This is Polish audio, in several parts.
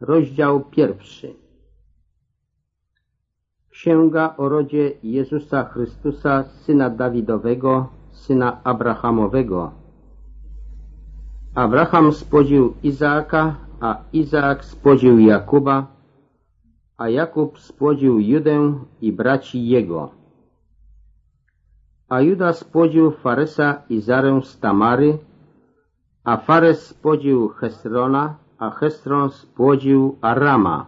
Rozdział pierwszy. Księga o rodzie Jezusa Chrystusa, syna Dawidowego, syna Abrahamowego. Abraham spodził Izaaka, a Izaak spodził Jakuba, a Jakub spodził Judę i braci jego. A Juda spodził Faresa i Zarę z Tamary, a Fares spodził Hesrona, a Hesron spłodził Arama,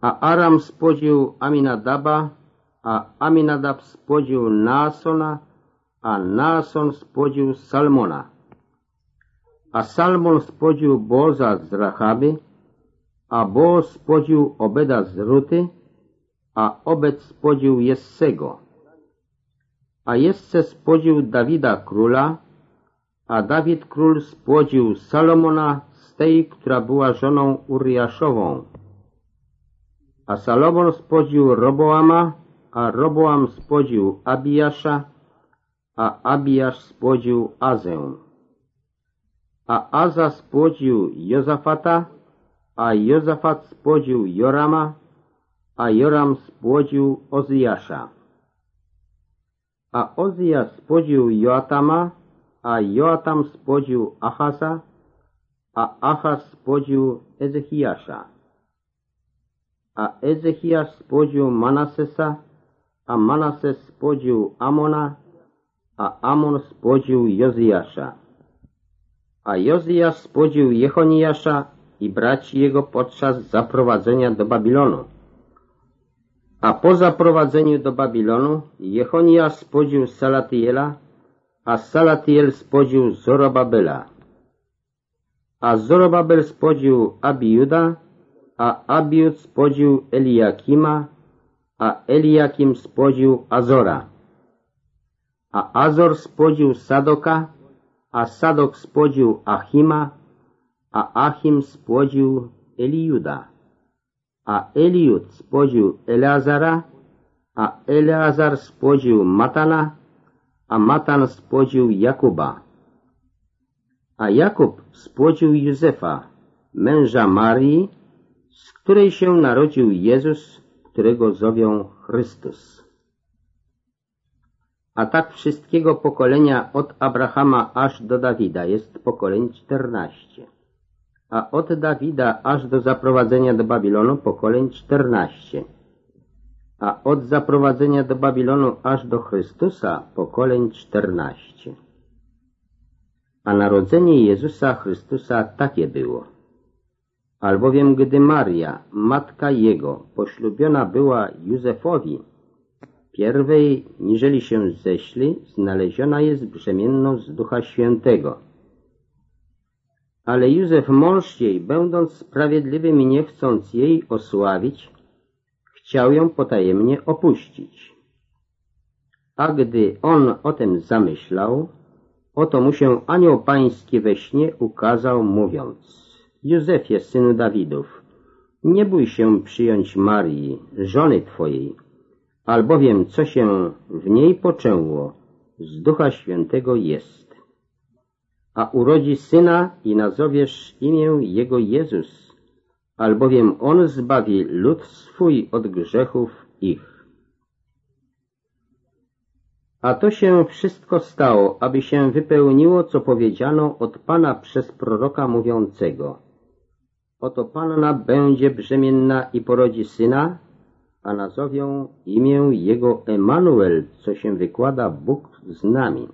a Aram spłodził Aminadaba, a Aminadab spłodził Naasona, a Naason spłodził Salmona. A Salmon spłodził Boza z Rachaby, a Boz spłodził Obeda z Ruty, a Obed spłodził Jessego. A Jesse spłodził Dawida króla, a Dawid król spłodził Salomona tej, która była żoną Uriaszową. A Salomon spłodził Roboama, a Roboam spłodził Abijasza, a Abijasz spłodził Azę. A Aza spłodził Jozafata, a Jozafat spłodził Jorama, a Joram spłodził Ozyjasza. A Ozyjasz spłodził Joatama, a Joatam spłodził Achaza, a Achaz spłodził Ezechiasza. A Ezechiasz spłodził Manasesa, a Manases spłodził Amona, a Amon spłodził Jozjasza. A Jozjasz spłodził Jechoniasza i braci jego podczas zaprowadzenia do Babilonu. A po zaprowadzeniu do Babilonu Jechoniasz spodził Salatiela, a Salatiel spodził Zorobabela. A Zorobabel spodził Abiuda, a Abiud spodził Eliakima, a Eliakim spodził Azora. A Azor spodził Sadoka, a Sadok spodził Achima, a Achim spłodził Eliuda. A Eliud spodził Eleazara, a Eleazar spłodził Matana, a Matan spłodził Jakuba. A Jakub spłodził Józefa, męża Marii, z której się narodził Jezus, którego zowią Chrystus. A tak wszystkiego pokolenia od Abrahama aż do Dawida jest pokoleń czternaście. A od Dawida aż do zaprowadzenia do Babilonu pokoleń czternaście. A od zaprowadzenia do Babilonu aż do Chrystusa pokoleń czternaście. A narodzenie Jezusa Chrystusa takie było. Albowiem gdy Maria, matka Jego, poślubiona była Józefowi, pierwej, niżeli się ześli, znaleziona jest brzemienną z Ducha Świętego. Ale Józef mąż jej, będąc sprawiedliwym i nie chcąc jej osławić, chciał ją potajemnie opuścić. A gdy on o tym zamyślał, oto mu się anioł pański we śnie ukazał, mówiąc Józefie, synu Dawidów, nie bój się przyjąć Marii, żony Twojej, albowiem co się w niej poczęło, z Ducha Świętego jest. A urodzi syna i nazowiesz imię Jego Jezus, albowiem On zbawi lud swój od grzechów ich. A to się wszystko stało, aby się wypełniło, co powiedziano od Pana przez proroka mówiącego. Oto Panna będzie brzemienna i porodzi syna, a nazowią imię jego Emanuel, co się wykłada Bóg z nami.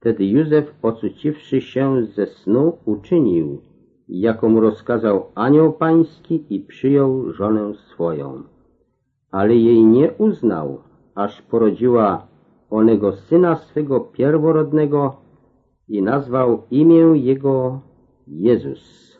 Wtedy Józef, ocuciwszy się ze snu, uczynił, jako mu rozkazał anioł pański i przyjął żonę swoją. Ale jej nie uznał, aż porodziła onego syna swego pierworodnego i nazwał imię jego Jezus.